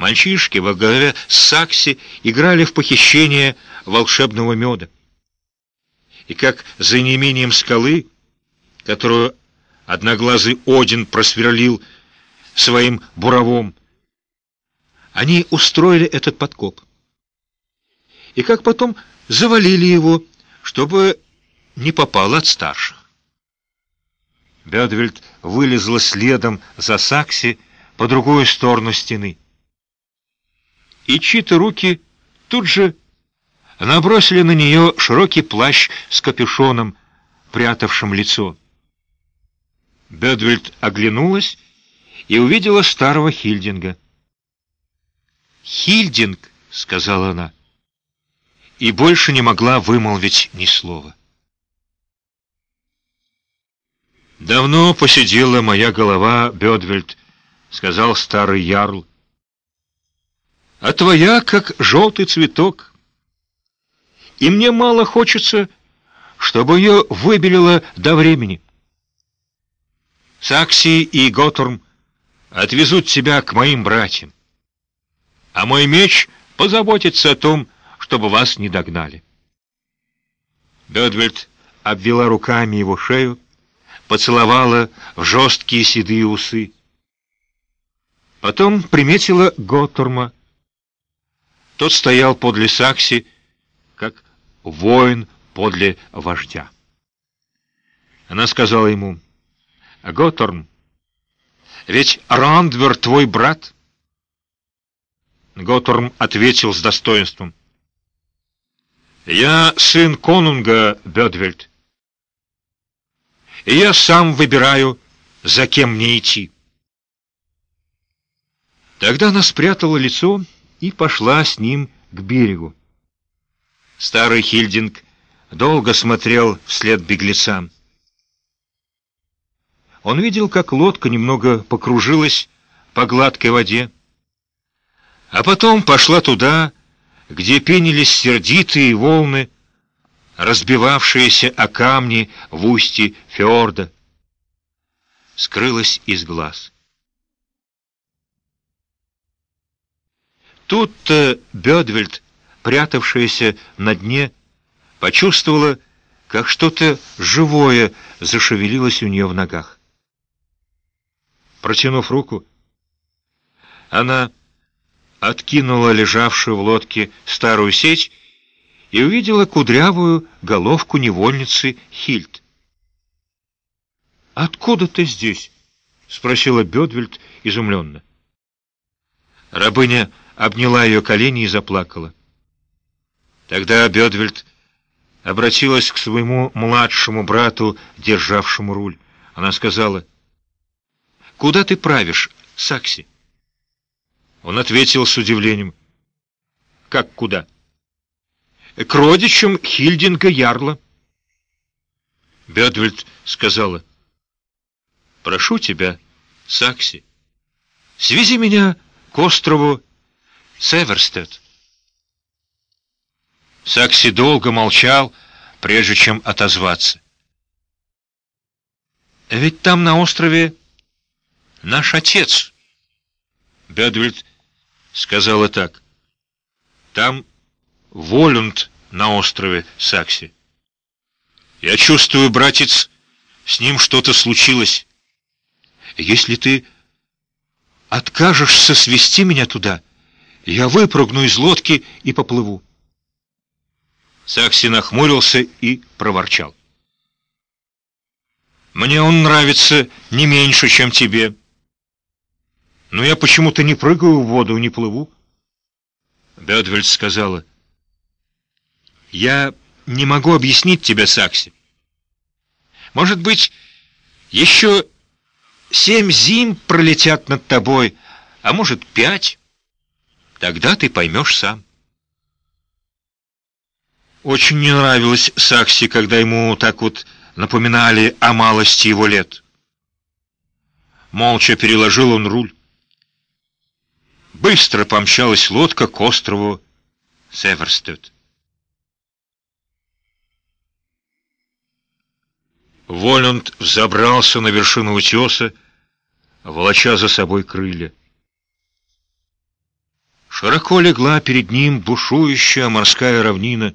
мальчишки во главе с Сакси играли в похищение волшебного меда. И как за неимением скалы, которую одноглазый Один просверлил своим буровом, они устроили этот подкоп. И как потом завалили его, чтобы не попало от старших. Бедвельд вылезла следом за Сакси, по другую сторону стены. И чьи-то руки тут же набросили на нее широкий плащ с капюшоном, прятавшим лицо. Бедвельд оглянулась и увидела старого Хильдинга. «Хильдинг!» — сказала она, и больше не могла вымолвить ни слова. «Давно посидела моя голова, Бедвельд», — сказал старый ярл. «А твоя, как желтый цветок. И мне мало хочется, чтобы ее выбелило до времени. Сакси и Готурм отвезут тебя к моим братьям, а мой меч позаботится о том, чтобы вас не догнали». Бедвельд обвела руками его шею, поцеловала в жесткие седые усы. Потом приметила Готурма. Тот стоял подле Сакси, как воин подле вождя. Она сказала ему, «Готорм, ведь Рандвер твой брат?» Готорм ответил с достоинством, «Я сын конунга Бедвельд и я сам выбираю, за кем мне идти. Тогда она спрятала лицо и пошла с ним к берегу. Старый Хильдинг долго смотрел вслед беглецам. Он видел, как лодка немного покружилась по гладкой воде, а потом пошла туда, где пенились сердитые волны, разбивавшаяся о камни в устье фьорда, скрылась из глаз. Тут-то Бедвельд, прятавшаяся на дне, почувствовала, как что-то живое зашевелилось у нее в ногах. Протянув руку, она откинула лежавшую в лодке старую сеть и увидела кудрявую головку невольницы Хильд. «Откуда ты здесь?» — спросила Бедвельд изумленно. Рабыня обняла ее колени и заплакала. Тогда Бедвельд обратилась к своему младшему брату, державшему руль. Она сказала, «Куда ты правишь, Сакси?» Он ответил с удивлением, «Как куда?» к родичам Хильдинга Ярла. Бедвельд сказала, «Прошу тебя, Сакси, свези меня к острову Северстед». Сакси долго молчал, прежде чем отозваться. «Ведь там на острове наш отец». Бедвельд сказала так, «Там Волюнд на острове Сакси. Я чувствую, братец, с ним что-то случилось. Если ты откажешься свести меня туда, я выпрыгну из лодки и поплыву. Сакси нахмурился и проворчал. Мне он нравится не меньше, чем тебе. Но я почему-то не прыгаю в воду, не плыву. Бедвельд сказала, я не могу объяснить тебе, Сакси. Может быть, еще семь зим пролетят над тобой, а может, пять. Тогда ты поймешь сам. Очень не нравилось Сакси, когда ему так вот напоминали о малости его лет. Молча переложил он руль. Быстро помчалась лодка к острову Северстед. Волюнд взобрался на вершину утеса, волоча за собой крылья. Широко легла перед ним бушующая морская равнина.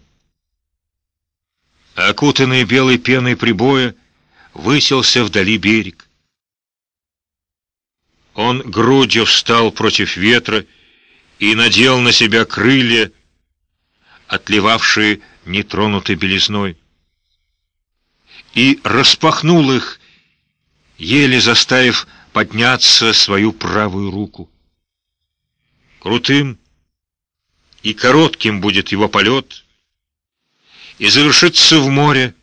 Окутанный белой пеной прибоя выселся вдали берег. Он грудью встал против ветра и надел на себя крылья, отливавшие нетронутой белизной и распахнул их, еле заставив подняться свою правую руку. Крутым и коротким будет его полет, и завершится в море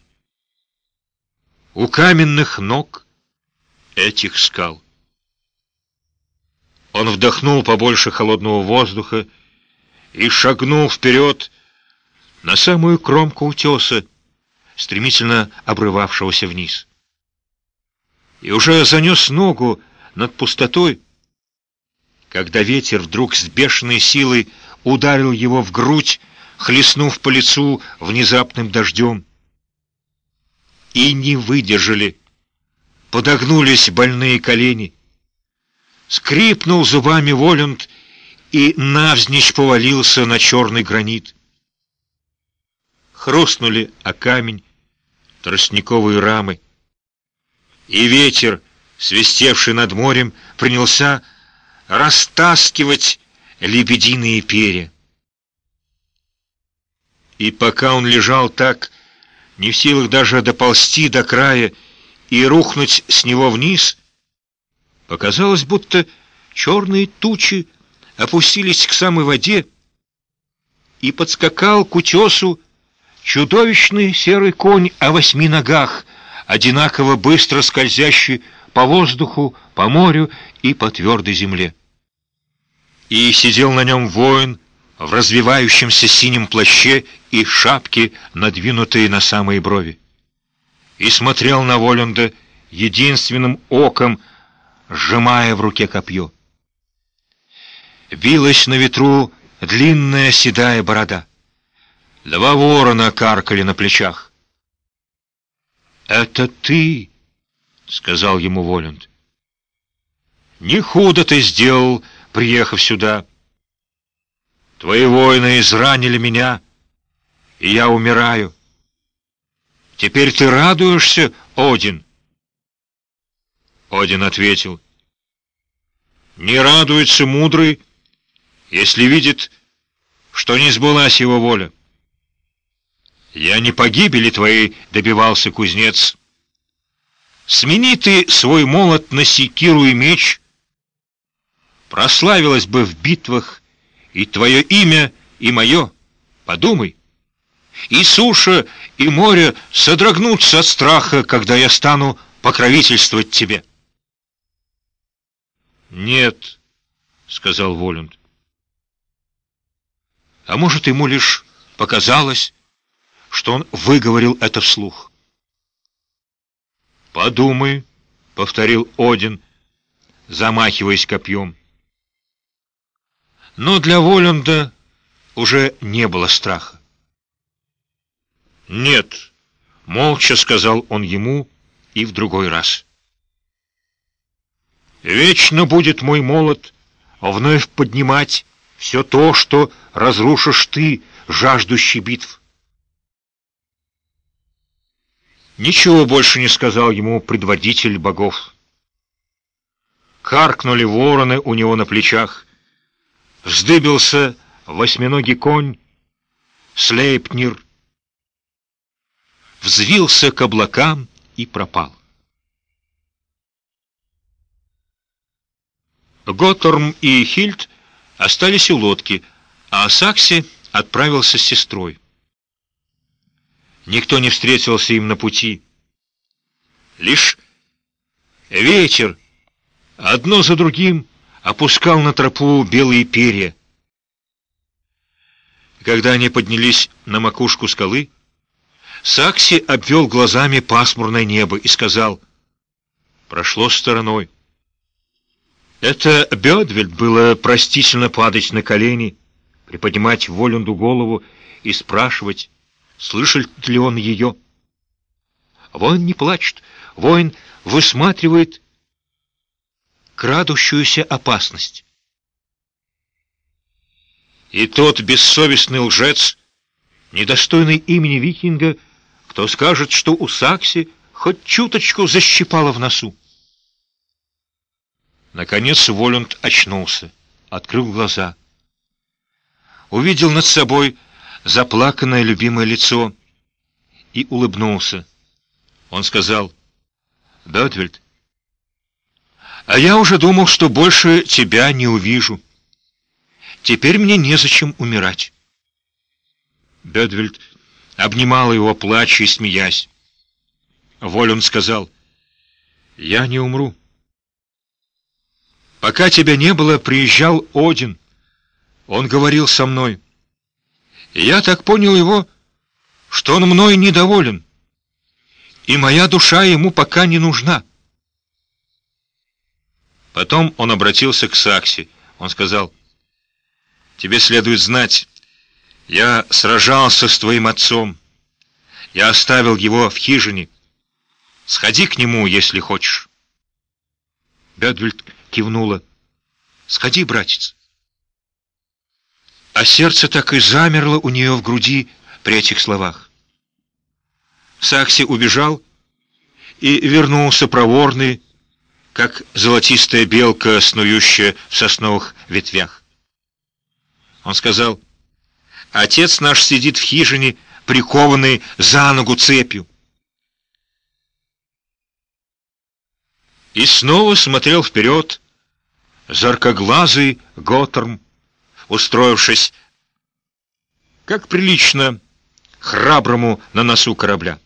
у каменных ног этих скал. Он вдохнул побольше холодного воздуха и шагнул вперед на самую кромку утеса, стремительно обрывавшегося вниз. И уже занес ногу над пустотой, когда ветер вдруг с бешеной силой ударил его в грудь, хлестнув по лицу внезапным дождем. И не выдержали. Подогнулись больные колени. Скрипнул зубами Воланд и навзничь повалился на черный гранит. Хрустнули о камень тростниковые рамы. И ветер, свистевший над морем, принялся растаскивать лебединые перья. И пока он лежал так, не в силах даже доползти до края и рухнуть с него вниз, показалось, будто черные тучи опустились к самой воде, и подскакал к утесу чудовищный серый конь о восьми ногах, одинаково быстро скользящий по воздуху, по морю и по твердой земле и сидел на нем воин в развивающемся синем плаще и шапке, надвинутые на самые брови. И смотрел на Воланда единственным оком, сжимая в руке копье. Вилась на ветру длинная седая борода. Два ворона каркали на плечах. «Это ты!» — сказал ему Воланд. «Не худо ты сделал, приехав сюда. Твои воины изранили меня, и я умираю. Теперь ты радуешься, Один?» Один ответил, «Не радуется мудрый, если видит, что не сбылась его воля. Я не погибели твоей добивался кузнец. Смени ты свой молот на секиру и меч, прославилось бы в битвах и твое имя, и мое. Подумай. И суша, и море содрогнутся от страха, когда я стану покровительствовать тебе. «Нет», — сказал Волюнд. А может, ему лишь показалось, что он выговорил это вслух. «Подумай», — повторил Один, замахиваясь копьем. Но для Воланда уже не было страха. «Нет», — молча сказал он ему и в другой раз. «Вечно будет мой молот вновь поднимать все то, что разрушишь ты, жаждущий битв». Ничего больше не сказал ему предводитель богов. Каркнули вороны у него на плечах — вздыбился восьминогий конь, Слейпнир, взвился к облакам и пропал. Готторм и Хильд остались у лодки, а Сакси отправился с сестрой. Никто не встретился им на пути. Лишь вечер, одно за другим, опускал на тропу белые перья. Когда они поднялись на макушку скалы, Сакси обвел глазами пасмурное небо и сказал, «Прошло стороной». Это Бедвельд было простительно падать на колени, приподнимать Волюнду голову и спрашивать, слышит ли он ее. Воин не плачет, воин высматривает крадущуюся опасность. И тот бессовестный лжец, недостойный имени викинга, кто скажет, что у Сакси хоть чуточку защипало в носу. Наконец Волюнд очнулся, открыл глаза. Увидел над собой заплаканное любимое лицо и улыбнулся. Он сказал, «Бетвельд, А я уже думал, что больше тебя не увижу. Теперь мне незачем умирать. Бедвельд обнимал его, плача и смеясь. Волюн сказал, «Я не умру. Пока тебя не было, приезжал Один. Он говорил со мной. Я так понял его, что он мной недоволен, и моя душа ему пока не нужна». Потом он обратился к Сакси. Он сказал, «Тебе следует знать, я сражался с твоим отцом. Я оставил его в хижине. Сходи к нему, если хочешь». Бедвельд кивнула. «Сходи, братец». А сердце так и замерло у нее в груди при этих словах. Сакси убежал и вернулся проворный, как золотистая белка, снующая в сосновых ветвях. Он сказал, «Отец наш сидит в хижине, прикованный за ногу цепью». И снова смотрел вперед заркоглазый Готтерм, устроившись, как прилично, храброму на носу корабля.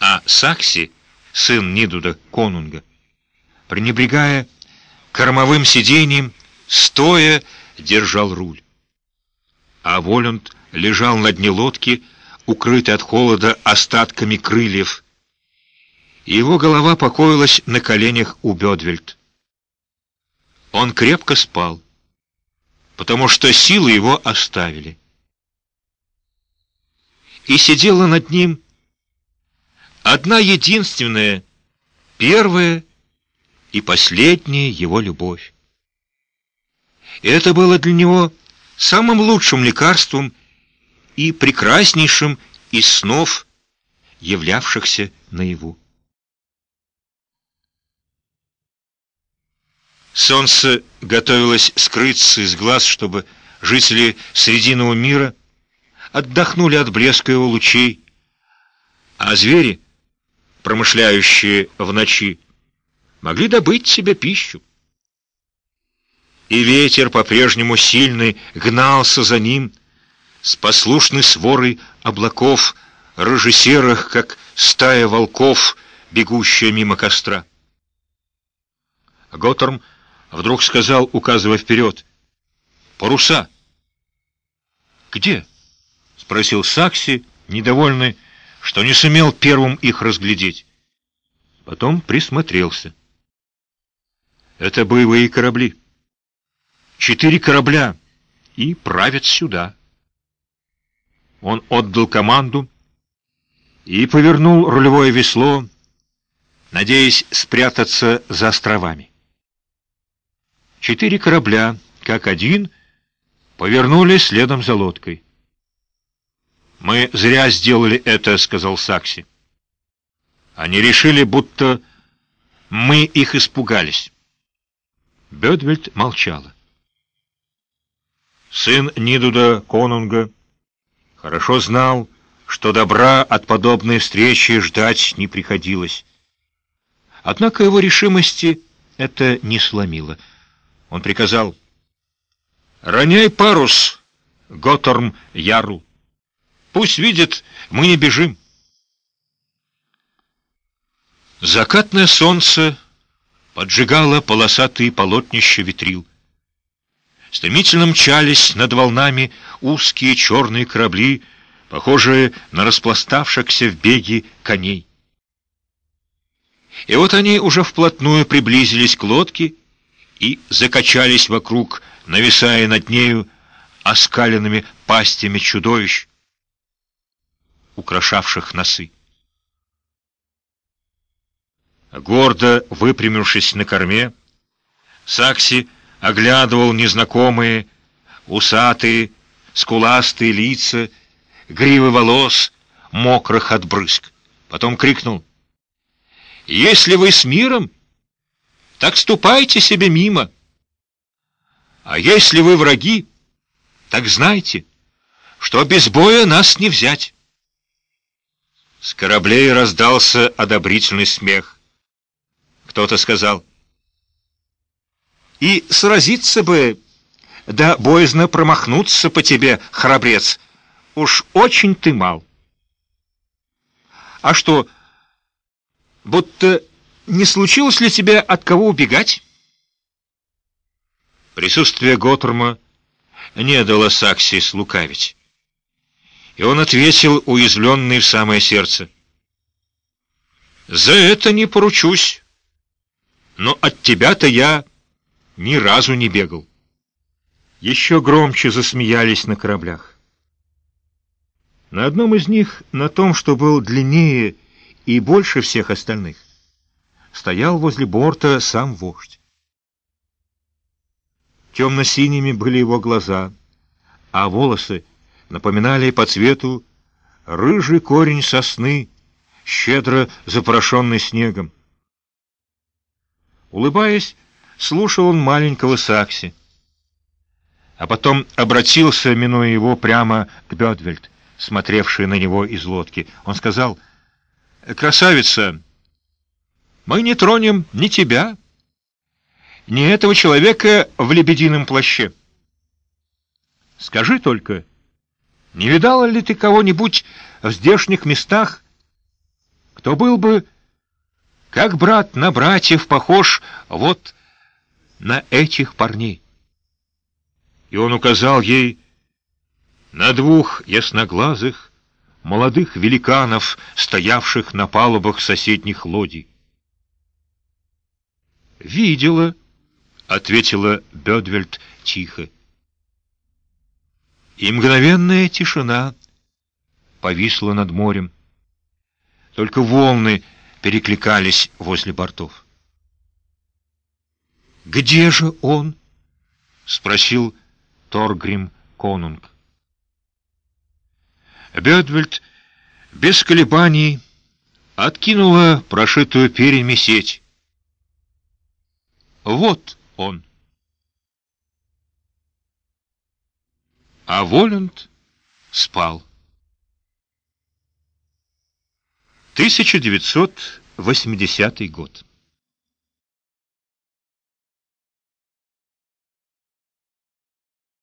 А Сакси — сын Нидуда Конунга, пренебрегая кормовым сиденьем, стоя держал руль. А Воланд лежал на дне лодки, укрытый от холода остатками крыльев, его голова покоилась на коленях у Бедвельд. Он крепко спал, потому что силы его оставили. И сидела над ним одна единственная, первая и последняя его любовь. Это было для него самым лучшим лекарством и прекраснейшим из снов, являвшихся наяву. Солнце готовилось скрыться из глаз, чтобы жители Срединного мира отдохнули от блеска его лучей, а звери — промышляющие в ночи, могли добыть себе пищу. И ветер по-прежнему сильный гнался за ним с послушной сворой облаков, рыжесерых, как стая волков, бегущая мимо костра. Готтерм вдруг сказал, указывая вперед, «Паруса!» «Где?» — спросил Сакси, недовольный, что не сумел первым их разглядеть. Потом присмотрелся. Это боевые корабли. Четыре корабля и правят сюда. Он отдал команду и повернул рулевое весло, надеясь спрятаться за островами. Четыре корабля, как один, повернули следом за лодкой. «Мы зря сделали это», — сказал Сакси. «Они решили, будто мы их испугались». Бедвельд молчала. Сын Нидуда Конунга хорошо знал, что добра от подобной встречи ждать не приходилось. Однако его решимости это не сломило. Он приказал «Роняй парус, Готорм Ярл!» Пусть видит, мы не бежим. Закатное солнце поджигало полосатые полотнища ветрил. Стремительно мчались над волнами узкие черные корабли, похожие на распластавшихся в беге коней. И вот они уже вплотную приблизились к лодке и закачались вокруг, нависая над нею оскаленными пастями чудовищ украшавших носы. Гордо выпрямившись на корме, Сакси оглядывал незнакомые, усатые, скуластые лица, гривы волос, мокрых от брызг. Потом крикнул. «Если вы с миром, так ступайте себе мимо. А если вы враги, так знайте, что без боя нас не взять». С кораблей раздался одобрительный смех. Кто-то сказал. И сразиться бы, да боязно промахнуться по тебе, храбрец. Уж очень ты мал. А что, будто не случилось ли тебе от кого убегать? Присутствие Готтерма не дало Сакси слукавить. И он ответил, уязвленный в самое сердце. «За это не поручусь, но от тебя-то я ни разу не бегал». Еще громче засмеялись на кораблях. На одном из них, на том, что был длиннее и больше всех остальных, стоял возле борта сам вождь. Темно-синими были его глаза, а волосы напоминали по цвету рыжий корень сосны, щедро запорошенный снегом. Улыбаясь, слушал он маленького Сакси, а потом обратился, минуя его, прямо к Бедвельд, смотревшей на него из лодки. Он сказал, «Красавица, мы не тронем ни тебя, ни этого человека в лебедином плаще. Скажи только, не видала ли ты кого-нибудь в здешних местах, кто был бы, как брат на братьев, похож вот на этих парней? И он указал ей на двух ясноглазых, молодых великанов, стоявших на палубах соседних лодий. «Видела», — ответила Бедвельд тихо. И мгновенная тишина повисла над морем. Только волны перекликались возле бортов. «Где же он?» — спросил Торгрим Конунг. Бедвельд без колебаний откинула прошитую перьями сеть. Вот он. А Воланд спал. 1980 год.